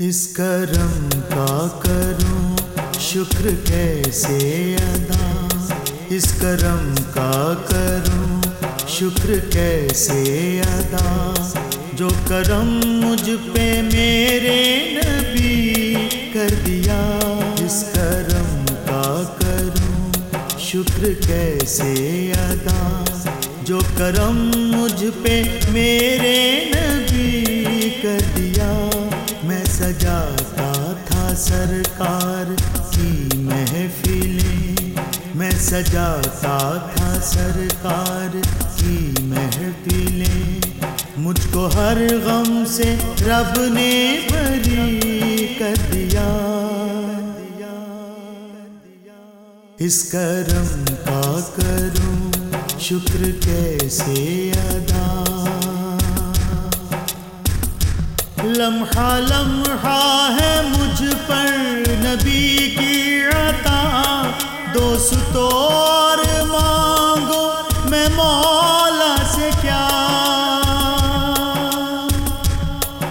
اس کرم کا کروں، شکر کیسے ادا؟ اس کرم کا کروں، شکر کیسے ادا؟ جو کرم مجھ پہ میرے نبی کر دیا، اس کرم کا کروں، شکر کیسے ادا؟ جو کرم مجھ پہ میرے نبی کر دیا سجاتا تھا سرکار کی محفلیں میں سجاتا تھا سرکار کی محفلیں مجھ کو ہر غم سے رب نے بری کر دیا۔ اس کرم کا کروں، شکر کیسے ادا؟ لمحہ لمحہ ہے مجھ پر نبی کی عطا۔ دوست اور مانگو میں مولا سے کیا۔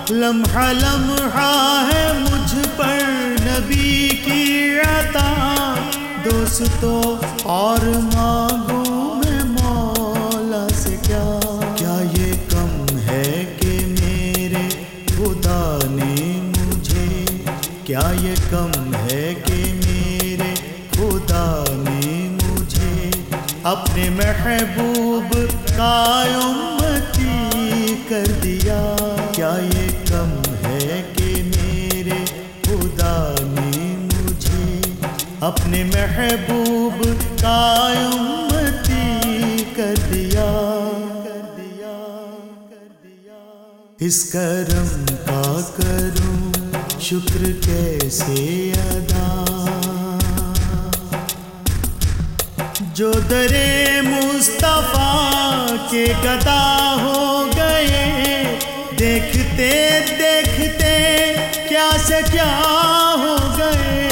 لمحہ لمحہ ہے مجھ پر نبی کی عطا۔ دوستو اور مانگو کیا یہ کم ہے کہ میرے خدا نے مجھے اپنے محبوب کا امتی کر دیا؟ کیا یہ کم ہے کہ میرے خدا نے مجھے اپنے محبوب کا امتی کر دیا؟ اس کرم کا کروں شکر کیسے ادا؟ جو درے مصطفیٰ کے گدا ہو گئے، دیکھتے دیکھتے کیا سے کیا ہو گئے؟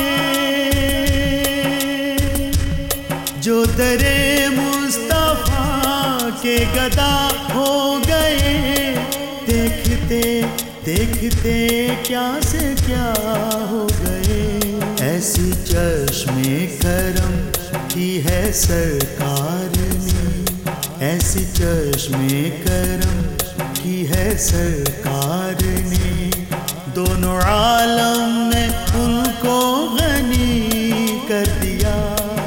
جو درے مصطفیٰ کے گدا ہو گئے، دیکھتے دیکھتے کیا سے کیا ہو گئے ایسی چشم کرم کی ہے سرکار نے ایسی چشم کرم کی ہے سرکار نے دونوں عالم نے ان کو غنی کر دیا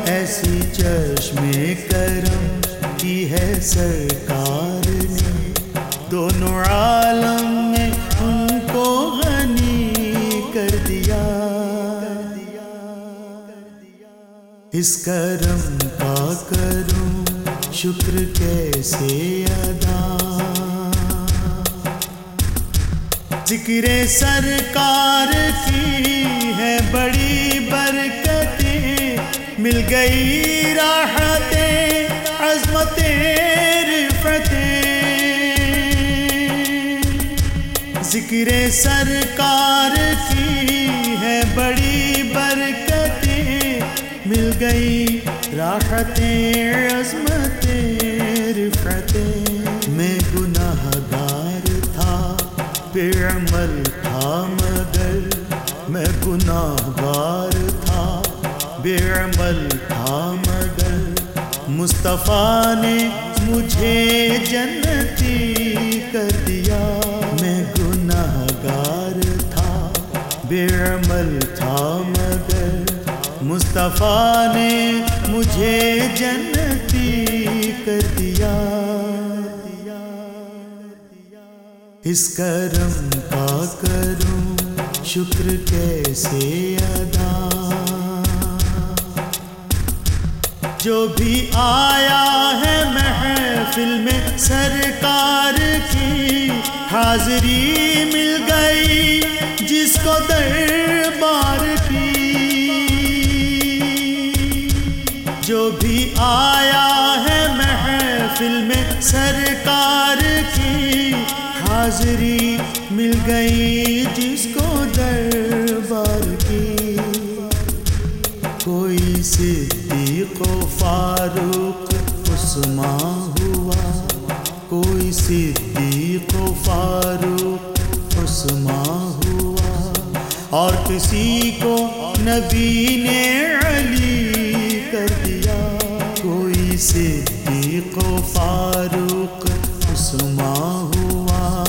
ایسی چشم کرم کی ہے سرکار اس کرم کا کروں، شکر کیسے ادا؟ ذکر سرکار کی ہے بڑی برکتیں، مل گئی راحتیں، عظمتیں رفتیں ذکر سرکار کی ہے بڑی گئی۔ راحتیں، عظمتیں رفتیں میں گناہ گار تھا، بے عمل تھا مگر میں گناہ گار تھا، بے عمل تھا مگر۔ مصطفیٰ نے مجھے جنتی کر دیا۔ میں گناہ گار تھا، بے عمل تھا مگر۔ مصطفیٰ نے مجھے جنتی کر دیا، اس کرم کا کروں، شکر کیسے ادا؟ جو بھی آیا ہے محفل میں سرکار کی حاضری مل گئی، جس کو دربار جو بھی آیا ہے محفل میں سرکار کی، حاضری مل گئی جس کو دربار کی۔ کوئی صدیق و فاروق عثمان ہوا۔ کوئی صدیق و فاروق عثمان ہوا۔ اور کسی کو نبی نے علی کر دیا کوئی صدیق و فاروق عثمان ہوا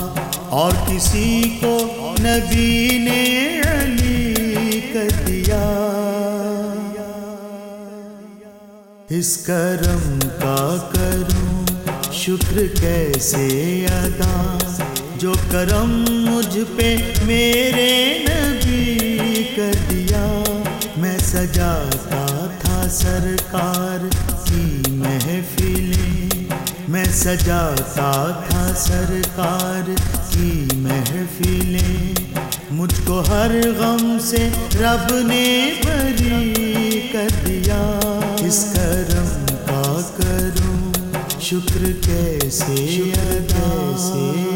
اور کسی کو نبی نے علی کر دیا۔ اس کرم کا کروں شکر کیسے ادا جو کرم مجھ پہ میرے نبی کر دیا۔ میں سجاتا سرکار کی محفلیں، میں سجاتا تھا سرکار کی محفلیں۔ مجھ کو ہر غم سے رب نے بری کر دیا۔ اس کرم کا کروں، شکر کیسے کیسے